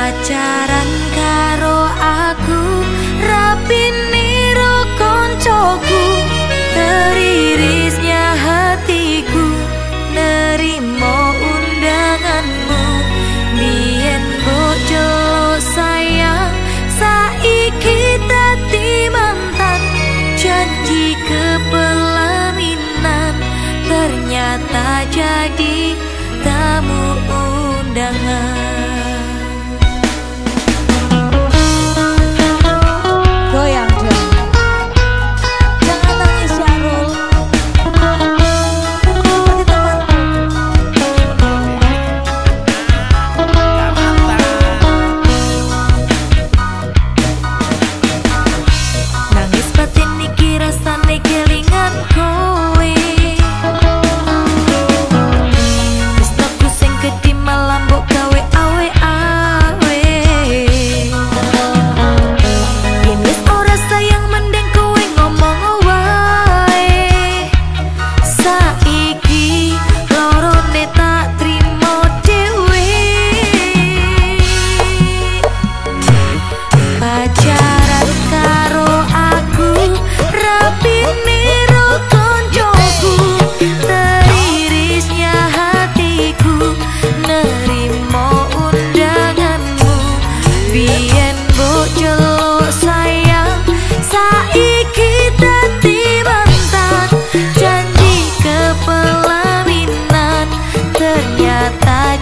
pacaran karo aku rapi niro koncoku teririsnya hatiku nerimo undanganmu. Biyen bojo sayang saiki dadi mantan. Janji kepelaminan ternyata jadi tamu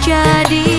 jadi